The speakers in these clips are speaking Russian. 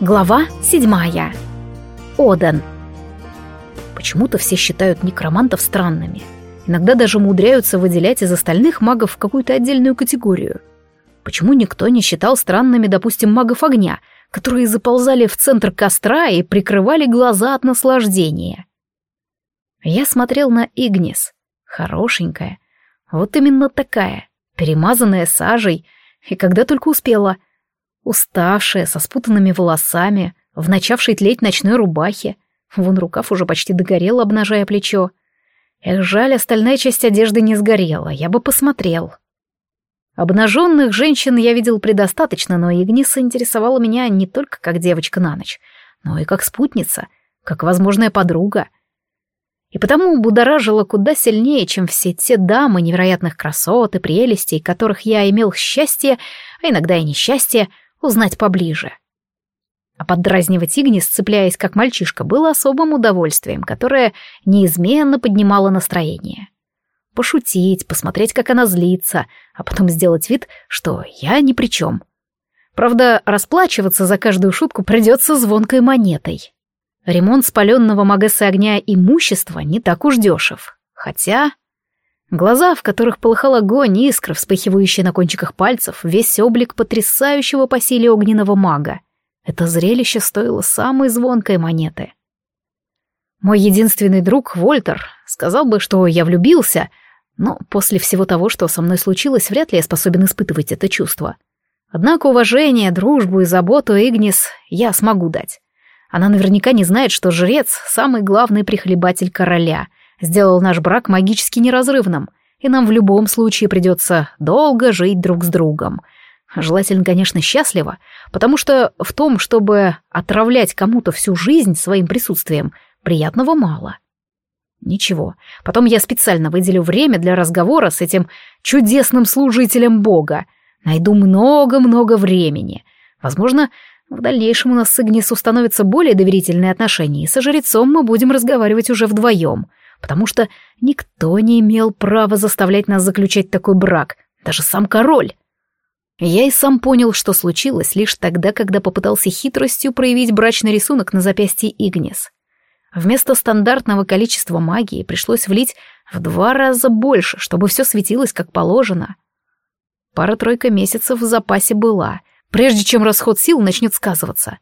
Глава седьмая. Одан. Почему-то все считают некромантов странными. Иногда даже умудряются выделять из остальных магов какую-то отдельную категорию. Почему никто не считал странными, допустим, магов огня, которые заползали в центр костра и прикрывали глаза от наслаждения? Я смотрел на Игнис. Хорошенькая. Вот именно такая. Перемазанная сажей. И когда только успела — Уставшая, со спутанными волосами, в начавшей тлеть ночной рубахе. Вон рукав уже почти догорел, обнажая плечо. Эх, жаль, остальная часть одежды не сгорела, я бы посмотрел. Обнаженных женщин я видел предостаточно, но Игниса интересовала меня не только как девочка на ночь, но и как спутница, как возможная подруга. И потому будоражила куда сильнее, чем все те дамы невероятных красот и прелестей, которых я имел счастье, а иногда и несчастье, узнать поближе. А поддразнивать Игнис, цепляясь как мальчишка, было особым удовольствием, которое неизменно поднимало настроение. Пошутить, посмотреть, как она злится, а потом сделать вид, что я ни при чем. Правда, расплачиваться за каждую шутку придется звонкой монетой. Ремонт спаленного Магессы огня имущества не так уж дешев. Хотя... Глаза, в которых полыхал огонь, искры, вспыхивающие на кончиках пальцев, весь облик потрясающего по силе огненного мага. Это зрелище стоило самой звонкой монеты. Мой единственный друг, Вольтер, сказал бы, что я влюбился, но после всего того, что со мной случилось, вряд ли я способен испытывать это чувство. Однако уважение, дружбу и заботу Игнис я смогу дать. Она наверняка не знает, что жрец — самый главный прихлебатель короля, сделал наш брак магически неразрывным, и нам в любом случае придется долго жить друг с другом. Желательно, конечно, счастливо, потому что в том, чтобы отравлять кому-то всю жизнь своим присутствием, приятного мало. Ничего, потом я специально выделю время для разговора с этим чудесным служителем Бога. Найду много-много времени. Возможно, в дальнейшем у нас с Игнис установятся более доверительные отношения, и со жрецом мы будем разговаривать уже вдвоем — потому что никто не имел права заставлять нас заключать такой брак, даже сам король. Я и сам понял, что случилось лишь тогда, когда попытался хитростью проявить брачный рисунок на запястье Игнис. Вместо стандартного количества магии пришлось влить в два раза больше, чтобы все светилось как положено. Пара-тройка месяцев в запасе была, прежде чем расход сил начнет сказываться.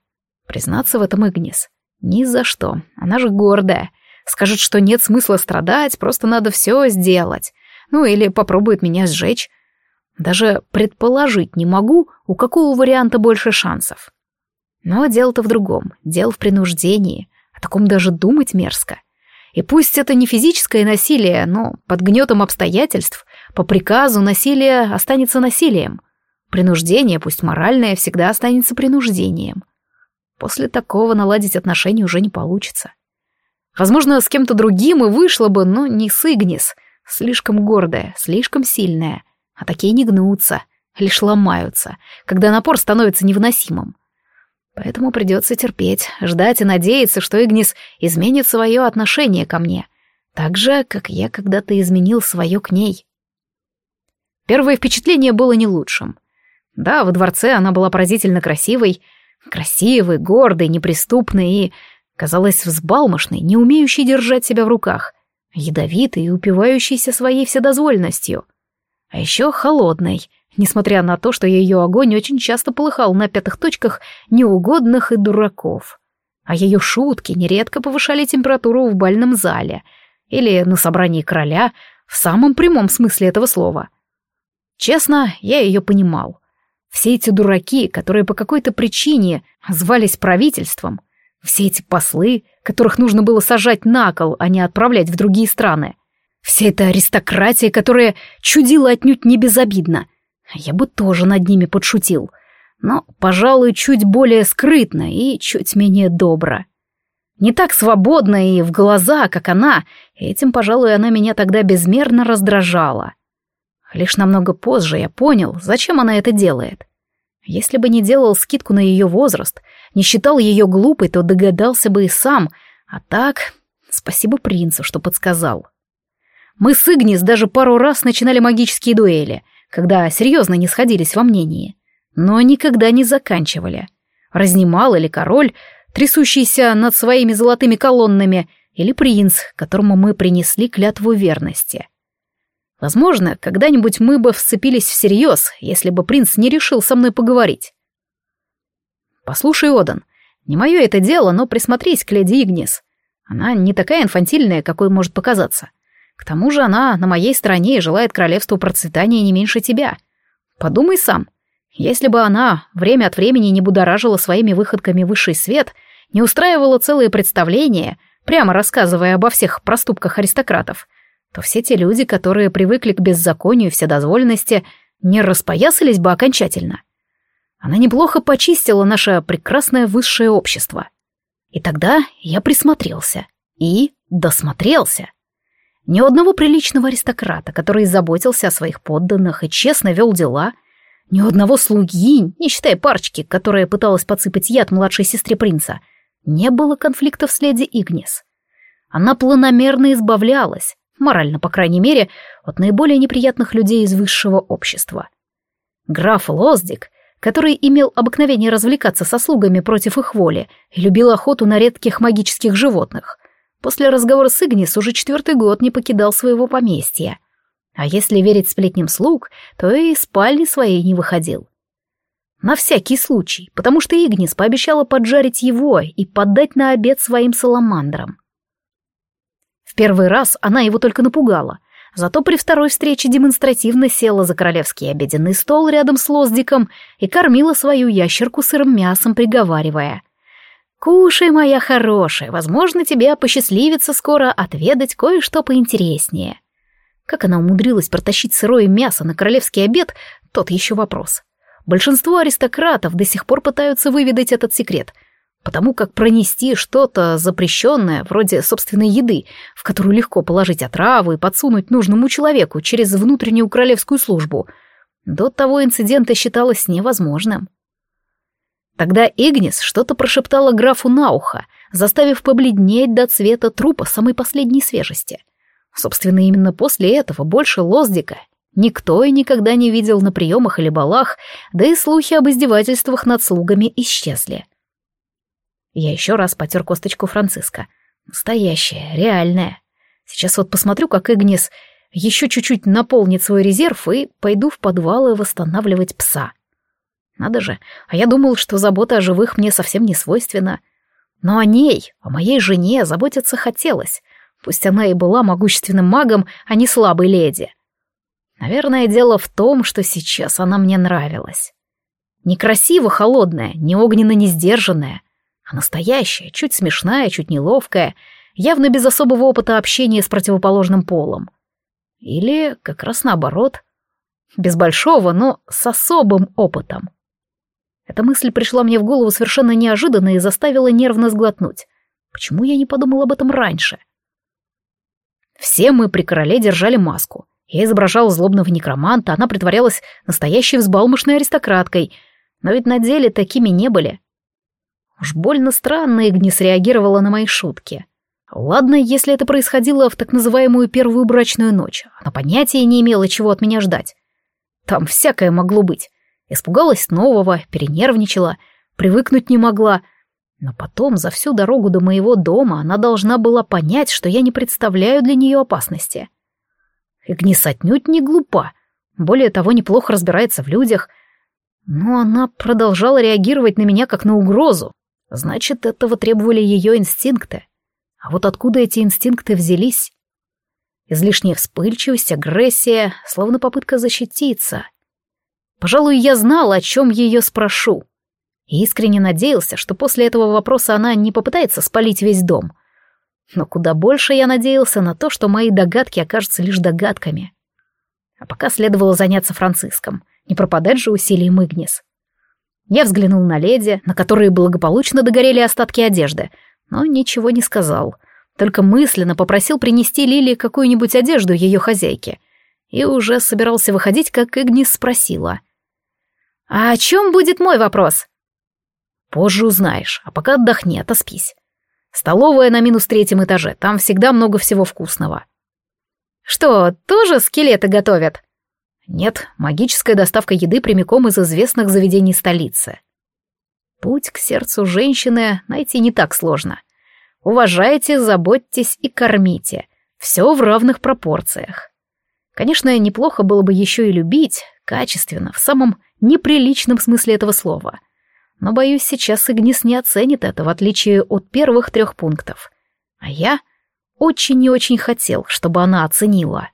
Признаться в этом Игнис. Ни за что, она же гордая — Скажет, что нет смысла страдать, просто надо все сделать. Ну или попробует меня сжечь. Даже предположить не могу, у какого варианта больше шансов. Но дело-то в другом, дело в принуждении. О таком даже думать мерзко. И пусть это не физическое насилие, но под гнетом обстоятельств, по приказу насилие останется насилием. Принуждение, пусть моральное, всегда останется принуждением. После такого наладить отношения уже не получится. Возможно, с кем-то другим и вышло бы, но не с Игнис. Слишком гордая, слишком сильная. А такие не гнутся, лишь ломаются, когда напор становится невыносимым. Поэтому придется терпеть, ждать и надеяться, что Игнис изменит свое отношение ко мне, так же, как я когда-то изменил свое к ней. Первое впечатление было не лучшим. Да, во дворце она была поразительно красивой, красивой, гордой, неприступной и казалась взбалмошной, не умеющей держать себя в руках, ядовитой и упивающейся своей вседозвольностью. А еще холодной, несмотря на то, что ее огонь очень часто полыхал на пятых точках неугодных и дураков. А ее шутки нередко повышали температуру в бальном зале или на собрании короля в самом прямом смысле этого слова. Честно, я ее понимал. Все эти дураки, которые по какой-то причине звались правительством — все эти послы, которых нужно было сажать на кол, а не отправлять в другие страны. Вся эта аристократия, которая чудила отнюдь не безобидно. Я бы тоже над ними подшутил. Но, пожалуй, чуть более скрытно и чуть менее добро. Не так свободно и в глаза, как она, этим, пожалуй, она меня тогда безмерно раздражала. Лишь намного позже я понял, зачем она это делает. Если бы не делал скидку на ее возраст, не считал ее глупой, то догадался бы и сам. А так, спасибо принцу, что подсказал. Мы с Игнис даже пару раз начинали магические дуэли, когда серьезно не сходились во мнении, но никогда не заканчивали. Разнимал или король, трясущийся над своими золотыми колоннами, или принц, которому мы принесли клятву верности. Возможно, когда-нибудь мы бы вцепились всерьез, если бы принц не решил со мной поговорить. Послушай, Одан, не мое это дело, но присмотрись к леди Игнис. Она не такая инфантильная, какой может показаться. К тому же она на моей стороне и желает королевству процветания не меньше тебя. Подумай сам. Если бы она время от времени не будоражила своими выходками высший свет, не устраивала целые представления, прямо рассказывая обо всех проступках аристократов, то все те люди, которые привыкли к беззаконию и вседозволенности, не распоясались бы окончательно. Она неплохо почистила наше прекрасное высшее общество. И тогда я присмотрелся. И досмотрелся. Ни у одного приличного аристократа, который заботился о своих подданных и честно вел дела, ни у одного слуги, не считая парочки, которая пыталась подсыпать яд младшей сестре принца, не было конфликтов с леди Игнис. Она планомерно избавлялась, морально, по крайней мере, от наиболее неприятных людей из высшего общества. Граф Лоздик, который имел обыкновение развлекаться со слугами против их воли и любил охоту на редких магических животных, После разговора с Игнис уже четвертый год не покидал своего поместья. А если верить сплетням слуг, то и из спальни своей не выходил. На всякий случай, потому что Игнис пообещала поджарить его и подать на обед своим саламандрам. В первый раз она его только напугала, зато при второй встрече демонстративно села за королевский обеденный стол рядом с Лоздиком и кормила свою ящерку сырым мясом, приговаривая — «Кушай, моя хорошая, возможно, тебе посчастливится скоро отведать кое-что поинтереснее». Как она умудрилась протащить сырое мясо на королевский обед, тот еще вопрос. Большинство аристократов до сих пор пытаются выведать этот секрет, потому как пронести что-то запрещенное, вроде собственной еды, в которую легко положить отраву и подсунуть нужному человеку через внутреннюю королевскую службу, до того инцидента считалось невозможным. Тогда Игнис что-то прошептала графу на ухо, заставив побледнеть до цвета трупа самой последней свежести. Собственно, именно после этого больше Лоздика никто и никогда не видел на приемах или балах, да и слухи об издевательствах над слугами исчезли. Я еще раз потер косточку Франциска. Настоящая, реальная. Сейчас вот посмотрю, как Игнис еще чуть-чуть наполнит свой резерв и пойду в подвалы восстанавливать пса. Надо же, а я думал, что забота о живых мне совсем не свойственна. Но о ней, о моей жене, заботиться хотелось. Пусть она и была могущественным магом, а не слабой леди. Наверное, дело в том, что сейчас она мне нравилась. Некрасиво холодная, не огненно не сдержанная, а настоящая, чуть смешная, чуть неловкая, явно без особого опыта общения с противоположным полом. Или как раз наоборот, без большого, но с особым опытом. Эта мысль пришла мне в голову совершенно неожиданно и заставила нервно сглотнуть. Почему я не подумал об этом раньше? Все мы при короле держали маску. Я изображал злобного некроманта, она притворялась настоящей взбалмошной аристократкой, но ведь на деле такими не были. Уж больно странно Игнис реагировала на мои шутки. Ладно, если это происходило в так называемую первую брачную ночь, она понятия не имела, чего от меня ждать. Там всякое могло быть. Испугалась нового, перенервничала, привыкнуть не могла. Но потом, за всю дорогу до моего дома, она должна была понять, что я не представляю для нее опасности. Игнис отнюдь не глупа, более того, неплохо разбирается в людях. Но она продолжала реагировать на меня как на угрозу. Значит, этого требовали ее инстинкты. А вот откуда эти инстинкты взялись? Излишняя вспыльчивость, агрессия, словно попытка защититься. Пожалуй, я знал, о чем ее спрошу. И искренне надеялся, что после этого вопроса она не попытается спалить весь дом. Но куда больше я надеялся на то, что мои догадки окажутся лишь догадками. А пока следовало заняться Франциском, не пропадать же усилием Игнис. Я взглянул на леди, на которые благополучно догорели остатки одежды, но ничего не сказал, только мысленно попросил принести Лили какую-нибудь одежду ее хозяйки — и уже собирался выходить, как Игнис спросила. «А о чем будет мой вопрос?» «Позже узнаешь, а пока отдохни, отоспись. Столовая на минус третьем этаже, там всегда много всего вкусного». «Что, тоже скелеты готовят?» «Нет, магическая доставка еды прямиком из известных заведений столицы». Путь к сердцу женщины найти не так сложно. Уважайте, заботьтесь и кормите. Все в равных пропорциях. Конечно, неплохо было бы еще и любить, качественно, в самом неприличном смысле этого слова. Но, боюсь, сейчас Игнис не оценит это, в отличие от первых трех пунктов. А я очень и очень хотел, чтобы она оценила.